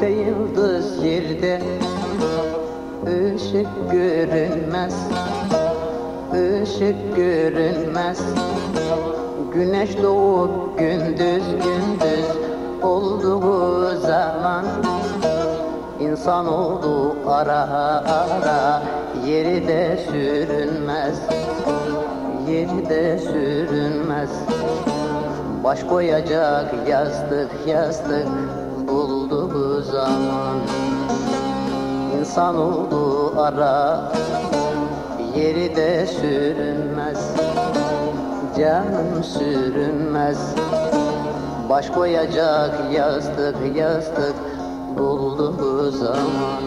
Tepe yıldız yerde ışık görünmez ışık görünmez. Güneş doğup gündüz gündüz olduğu zaman. İnsan oldu ara ara yeri de sürünmez Yeri de sürünmez. Baş koyacak yastık yastık İnsan oldu ara yeri de sürünmez Canım sürünmez. Baş koyacak yastık yastık bulduğu zaman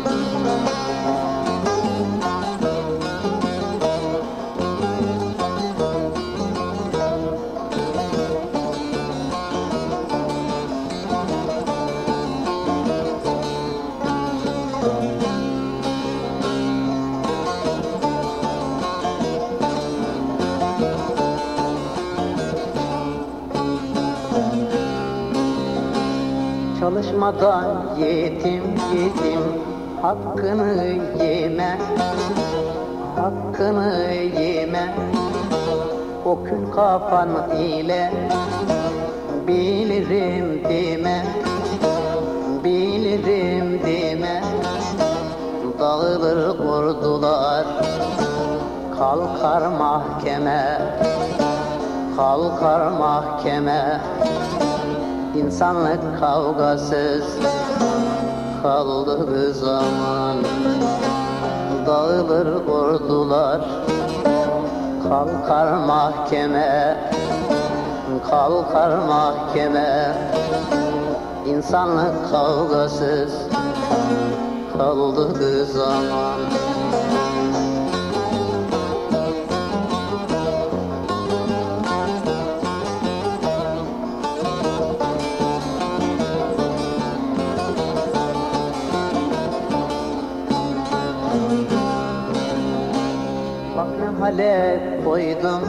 Çalışmadan yetim yetim hakkını yeme. Hakkını yeme. O kül kafan ile Bilirim deme. Bilirim deme. Dağılır ordular Kalkar mahkeme. Kalkar mahkeme İnsanlık kavgasız kaldığı zaman. Dağılır ordular Kalkar mahkeme Kalkar mahkeme. İnsanlık kavgasız kaldığı zaman Bak ne hale koydum.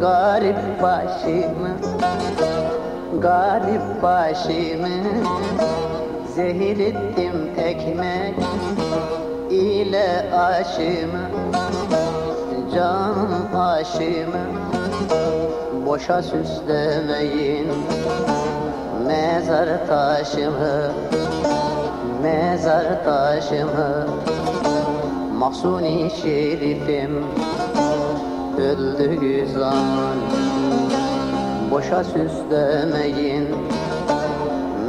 Garip başımı Garip başımı. Zehir ettim ekmek ile aşımı. Canım aşımı. Boşa süslemeyin Mezar taşımı Mezar taşımı Mahsuni şerifim öldüğü zaman Boşa süslemeyin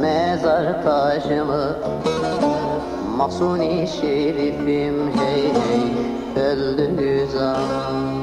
mezar taşımı. Mahsuni şerifim hey hey öldüğü zaman